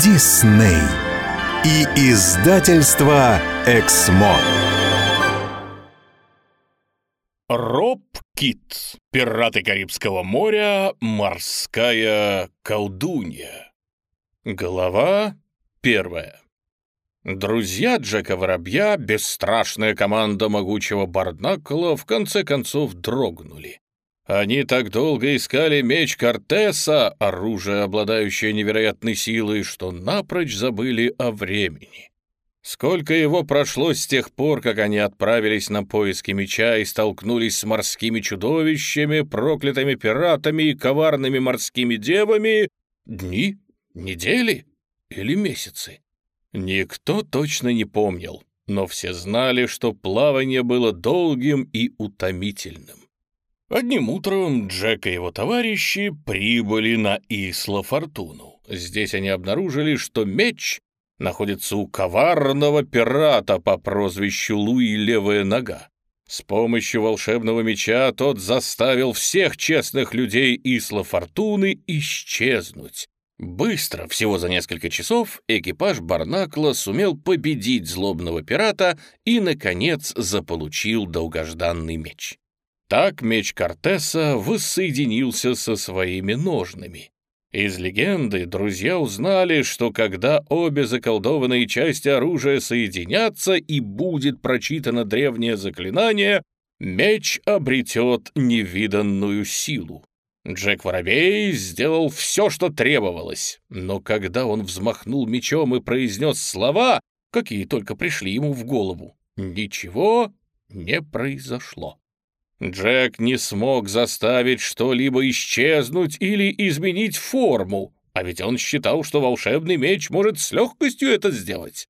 Дисней и издательство Эксмо. Роб Кит. Пираты Карибского моря. Морская колдунья. Глава первая. Друзья Джека Воробья, бесстрашная команда могучего Барнакла, в конце концов дрогнули. Они так долго искали меч Кортеса, оружие, обладающее невероятной силой, что напрочь забыли о времени. Сколько его прошло с тех пор, как они отправились на поиски меча и столкнулись с морскими чудовищами, проклятыми пиратами и коварными морскими девами? Дни? Недели? Или месяцы? Никто точно не помнил, но все знали, что плавание было долгим и утомительным. Одним утром Джек и его товарищи прибыли на Исла Фортуну. Здесь они обнаружили, что меч находится у коварного пирата по прозвищу Луи Левая Нога. С помощью волшебного меча тот заставил всех честных людей Исла Фортуны исчезнуть. Быстро, всего за несколько часов, экипаж Барнакла сумел победить злобного пирата и, наконец, заполучил долгожданный меч. Так меч Кортеса воссоединился со своими ножными. Из легенды друзья узнали, что когда обе заколдованные части оружия соединятся и будет прочитано древнее заклинание, меч обретет невиданную силу. Джек Воробей сделал все, что требовалось, но когда он взмахнул мечом и произнес слова, какие только пришли ему в голову, ничего не произошло. Джек не смог заставить что-либо исчезнуть или изменить форму, а ведь он считал, что волшебный меч может с легкостью это сделать.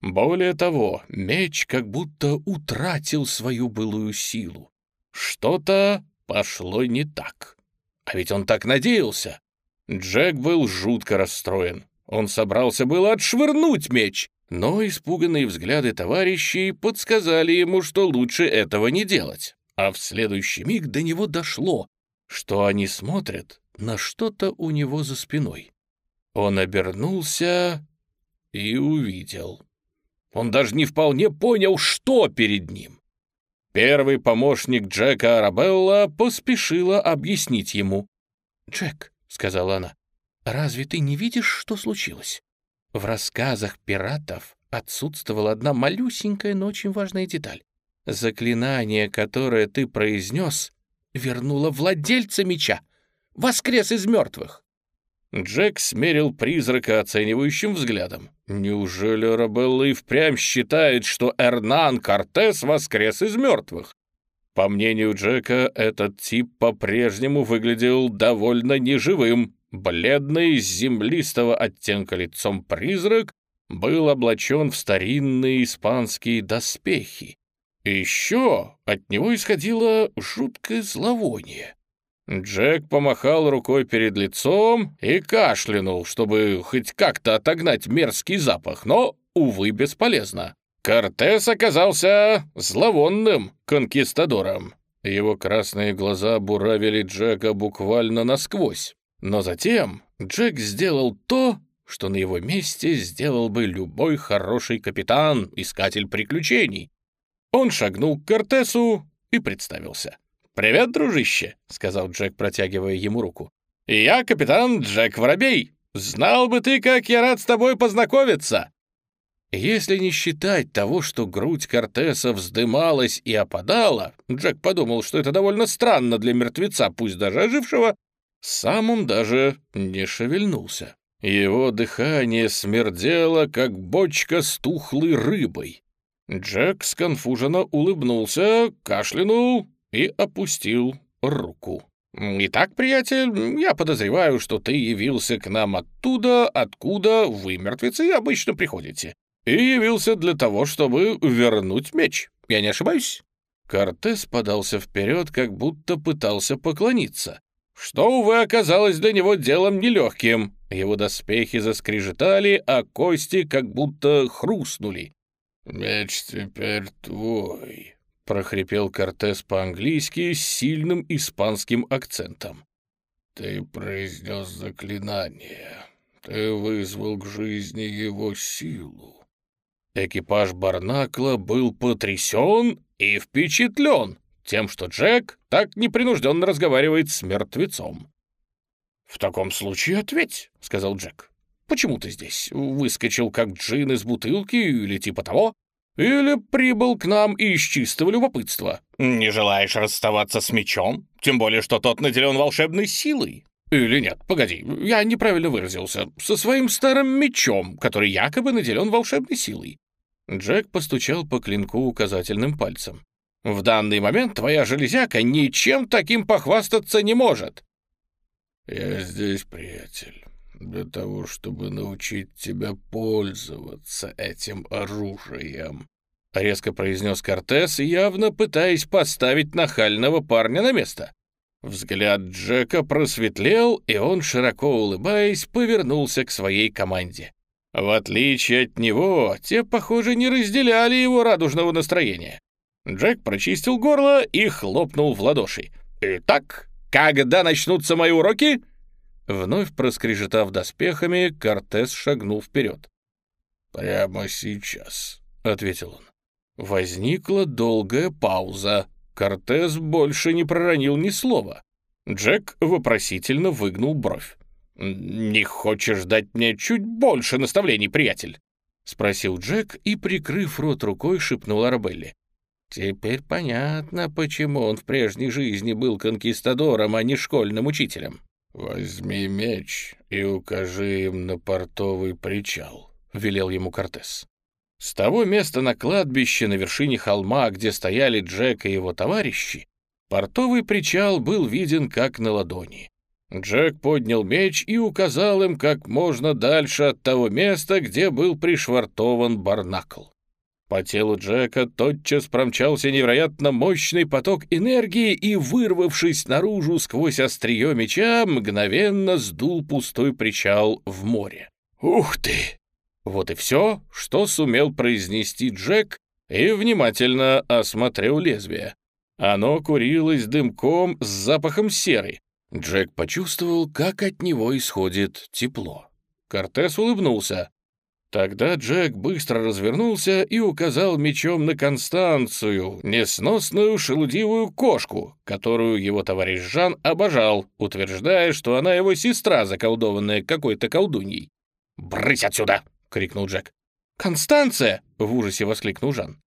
Более того, меч как будто утратил свою былую силу. Что-то пошло не так. А ведь он так надеялся. Джек был жутко расстроен. Он собрался было отшвырнуть меч, но испуганные взгляды товарищей подсказали ему, что лучше этого не делать а в следующий миг до него дошло, что они смотрят на что-то у него за спиной. Он обернулся и увидел. Он даже не вполне понял, что перед ним. Первый помощник Джека Арабелла поспешила объяснить ему. «Джек», — сказала она, — «разве ты не видишь, что случилось? В рассказах пиратов отсутствовала одна малюсенькая, но очень важная деталь. Заклинание, которое ты произнес, вернуло владельца меча. Воскрес из мертвых. Джек смерил призрака оценивающим взглядом. Неужели Рабелла впрямь считает, что Эрнан Кортес воскрес из мертвых? По мнению Джека, этот тип по-прежнему выглядел довольно неживым. Бледный, землистого оттенка лицом призрак был облачен в старинные испанские доспехи. И еще от него исходило жуткое зловоние. Джек помахал рукой перед лицом и кашлянул, чтобы хоть как-то отогнать мерзкий запах, но, увы, бесполезно. Кортес оказался зловонным конкистадором. Его красные глаза буравили Джека буквально насквозь. Но затем Джек сделал то, что на его месте сделал бы любой хороший капитан, искатель приключений. Он шагнул к Кортесу и представился. «Привет, дружище», — сказал Джек, протягивая ему руку. «Я капитан Джек Воробей. Знал бы ты, как я рад с тобой познакомиться!» Если не считать того, что грудь Кортеса вздымалась и опадала, Джек подумал, что это довольно странно для мертвеца, пусть даже ожившего, сам он даже не шевельнулся. Его дыхание смердело, как бочка с тухлой рыбой. Джек сконфуженно улыбнулся, кашлянул и опустил руку. «Итак, приятель, я подозреваю, что ты явился к нам оттуда, откуда вы, мертвецы, обычно приходите. И явился для того, чтобы вернуть меч. Я не ошибаюсь?» Кортес подался вперед, как будто пытался поклониться. Что, увы, оказалось для него делом нелегким. Его доспехи заскрежетали, а кости как будто хрустнули. «Меч теперь твой», — прохрипел Кортес по-английски с сильным испанским акцентом. «Ты произнес заклинание. ты вызвал к жизни его силу. Экипаж Барнакла был потрясен и впечатлен тем, что Джек так непринужденно разговаривает с мертвецом. «В таком случае ответь», — сказал Джек. «Почему ты здесь? Выскочил как джин из бутылки или типа того? Или прибыл к нам из чистого любопытства? Не желаешь расставаться с мечом? Тем более, что тот наделен волшебной силой. Или нет, погоди, я неправильно выразился. Со своим старым мечом, который якобы наделен волшебной силой. Джек постучал по клинку указательным пальцем. «В данный момент твоя железяка ничем таким похвастаться не может». «Я здесь, приятель, для того, чтобы научить тебя пользоваться этим оружием», — резко произнес Кортес, явно пытаясь поставить нахального парня на место. Взгляд Джека просветлел, и он, широко улыбаясь, повернулся к своей команде. В отличие от него, те, похоже, не разделяли его радужного настроения. Джек прочистил горло и хлопнул в ладоши. «Итак, когда начнутся мои уроки?» Вновь проскрежетав доспехами, Кортес шагнул вперед. «Прямо сейчас», — ответил он. Возникла долгая пауза. Кортес больше не проронил ни слова. Джек вопросительно выгнул бровь. «Не хочешь дать мне чуть больше наставлений, приятель?» — спросил Джек и, прикрыв рот рукой, шепнул Арабелле. «Теперь понятно, почему он в прежней жизни был конкистадором, а не школьным учителем». «Возьми меч и укажи им на портовый причал», — велел ему Кортес. С того места на кладбище на вершине холма, где стояли Джек и его товарищи, портовый причал был виден как на ладони. Джек поднял меч и указал им как можно дальше от того места, где был пришвартован барнакл. По телу Джека тотчас промчался невероятно мощный поток энергии и, вырвавшись наружу сквозь острие меча, мгновенно сдул пустой причал в море. «Ух ты!» Вот и все, что сумел произнести Джек, и внимательно осмотрел лезвие. Оно курилось дымком с запахом серы. Джек почувствовал, как от него исходит тепло. Кортес улыбнулся. Тогда Джек быстро развернулся и указал мечом на Констанцию, несносную шелудивую кошку, которую его товарищ Жан обожал, утверждая, что она его сестра, заколдованная какой-то колдуньей. «Брысь отсюда!» — крикнул Джек. «Констанция!» — в ужасе воскликнул Жан.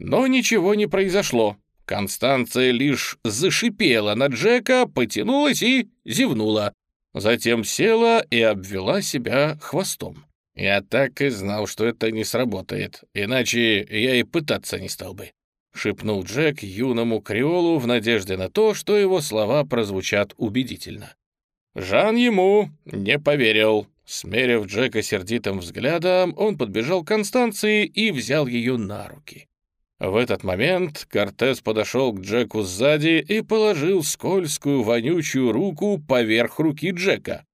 Но ничего не произошло. Констанция лишь зашипела на Джека, потянулась и зевнула. Затем села и обвела себя хвостом. «Я так и знал, что это не сработает, иначе я и пытаться не стал бы», — шепнул Джек юному креолу в надежде на то, что его слова прозвучат убедительно. Жан ему не поверил. Смерив Джека сердитым взглядом, он подбежал к Констанции и взял ее на руки. В этот момент Кортес подошел к Джеку сзади и положил скользкую вонючую руку поверх руки Джека.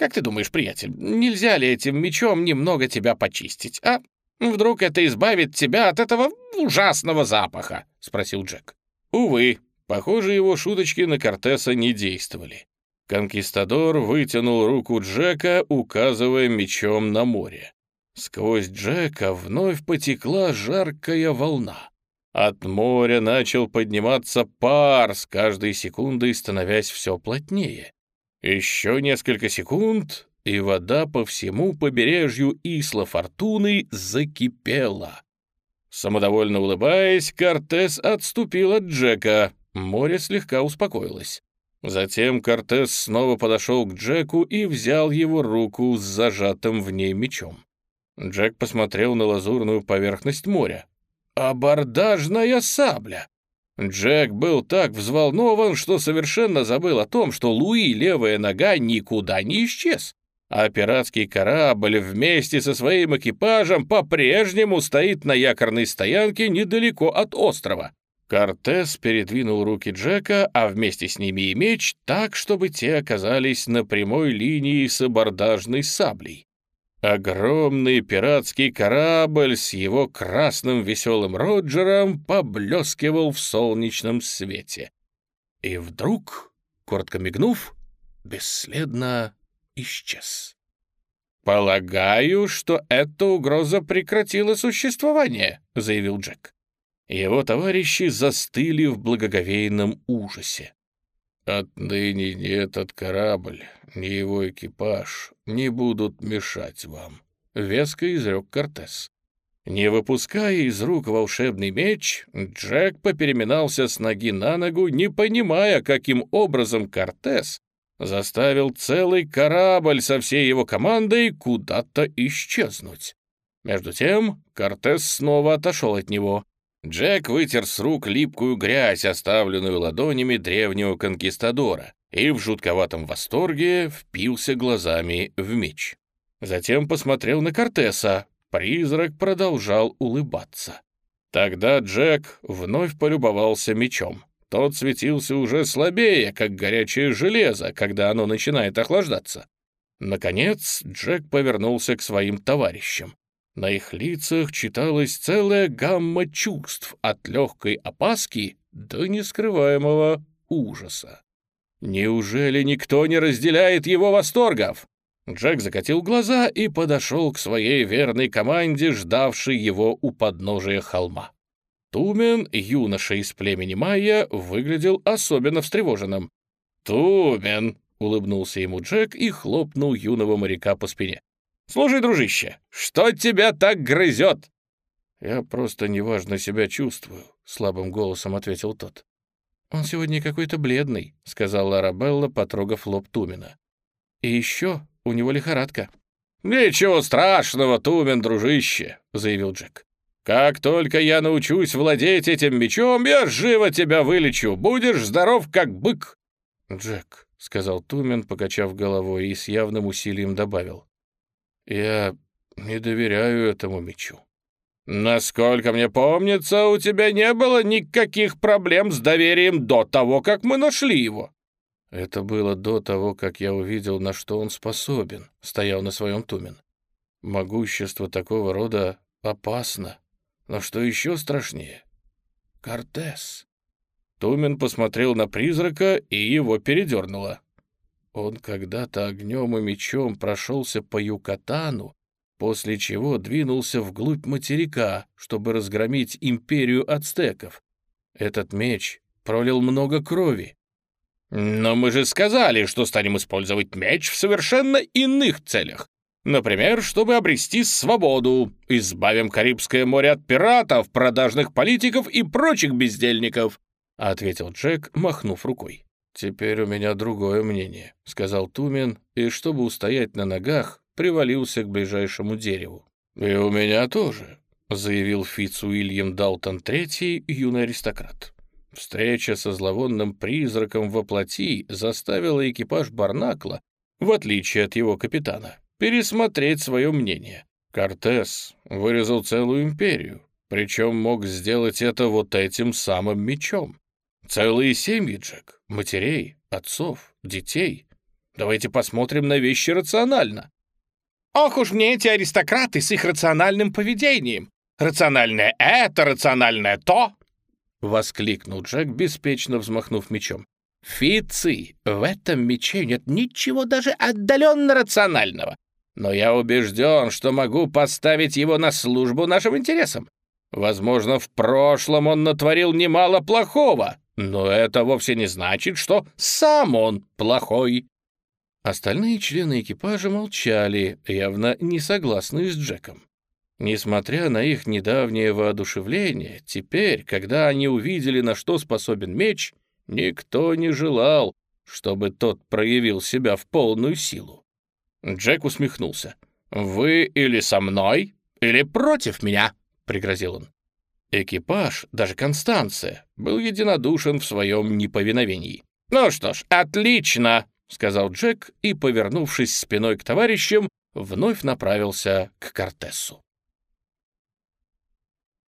Как ты думаешь, приятель, нельзя ли этим мечом немного тебя почистить, а? Вдруг это избавит тебя от этого ужасного запаха?» — спросил Джек. Увы, похоже, его шуточки на Кортеса не действовали. Конкистадор вытянул руку Джека, указывая мечом на море. Сквозь Джека вновь потекла жаркая волна. От моря начал подниматься пар, с каждой секундой становясь все плотнее. Еще несколько секунд, и вода по всему побережью Исла Фортуны закипела. Самодовольно улыбаясь, Кортес отступил от Джека. Море слегка успокоилось. Затем Кортес снова подошел к Джеку и взял его руку с зажатым в ней мечом. Джек посмотрел на лазурную поверхность моря. «Абордажная сабля!» Джек был так взволнован, что совершенно забыл о том, что Луи левая нога никуда не исчез, а пиратский корабль вместе со своим экипажем по-прежнему стоит на якорной стоянке недалеко от острова. Кортес передвинул руки Джека, а вместе с ними и меч, так, чтобы те оказались на прямой линии с абордажной саблей. Огромный пиратский корабль с его красным веселым Роджером поблескивал в солнечном свете. И вдруг, коротко мигнув, бесследно исчез. «Полагаю, что эта угроза прекратила существование», — заявил Джек. Его товарищи застыли в благоговейном ужасе. «Отныне ни этот корабль, ни его экипаж не будут мешать вам», — веско изрек Кортес. Не выпуская из рук волшебный меч, Джек попереминался с ноги на ногу, не понимая, каким образом Кортес заставил целый корабль со всей его командой куда-то исчезнуть. Между тем Кортес снова отошел от него. Джек вытер с рук липкую грязь, оставленную ладонями древнего конкистадора, и в жутковатом восторге впился глазами в меч. Затем посмотрел на Кортеса. Призрак продолжал улыбаться. Тогда Джек вновь полюбовался мечом. Тот светился уже слабее, как горячее железо, когда оно начинает охлаждаться. Наконец Джек повернулся к своим товарищам. На их лицах читалась целая гамма чувств от легкой опаски до нескрываемого ужаса. Неужели никто не разделяет его восторгов? Джек закатил глаза и подошел к своей верной команде, ждавшей его у подножия холма. Тумен, юноша из племени Майя, выглядел особенно встревоженным. «Тумен!» — улыбнулся ему Джек и хлопнул юного моряка по спине. «Слушай, дружище, что тебя так грызет?» «Я просто неважно себя чувствую», — слабым голосом ответил тот. «Он сегодня какой-то бледный», — сказала Арабелла, потрогав лоб Тумена. «И еще у него лихорадка». «Ничего страшного, Тумен, дружище», — заявил Джек. «Как только я научусь владеть этим мечом, я живо тебя вылечу. Будешь здоров, как бык». «Джек», — сказал Тумен, покачав головой, и с явным усилием добавил. Я не доверяю этому мечу. Насколько мне помнится, у тебя не было никаких проблем с доверием до того, как мы нашли его. Это было до того, как я увидел, на что он способен, стоял на своем Тумен. Могущество такого рода опасно. Но что еще страшнее? Кортес. Тумен посмотрел на призрака, и его передернуло. Он когда-то огнем и мечом прошелся по Юкатану, после чего двинулся вглубь материка, чтобы разгромить империю ацтеков. Этот меч пролил много крови. «Но мы же сказали, что станем использовать меч в совершенно иных целях. Например, чтобы обрести свободу, избавим Карибское море от пиратов, продажных политиков и прочих бездельников», — ответил Джек, махнув рукой. «Теперь у меня другое мнение», — сказал Тумен, и, чтобы устоять на ногах, привалился к ближайшему дереву. «И у меня тоже», — заявил Фитц Уильям Далтон III, юный аристократ. Встреча со зловонным призраком во плоти заставила экипаж Барнакла, в отличие от его капитана, пересмотреть свое мнение. Кортес вырезал целую империю, причем мог сделать это вот этим самым мечом. Целые семьи, Джек. Матерей, отцов, детей. Давайте посмотрим на вещи рационально. Ох уж мне эти аристократы с их рациональным поведением. Рациональное это, рациональное то. Воскликнул Джек, беспечно взмахнув мечом. Фицы, в этом мече нет ничего даже отдаленно рационального. Но я убежден, что могу поставить его на службу нашим интересам. Возможно, в прошлом он натворил немало плохого, но это вовсе не значит, что сам он плохой. Остальные члены экипажа молчали, явно не согласные с Джеком. Несмотря на их недавнее воодушевление, теперь, когда они увидели, на что способен меч, никто не желал, чтобы тот проявил себя в полную силу. Джек усмехнулся. «Вы или со мной, или против меня», — пригрозил он. Экипаж, даже Констанция, был единодушен в своем неповиновении. «Ну что ж, отлично!» — сказал Джек и, повернувшись спиной к товарищам, вновь направился к Кортесу.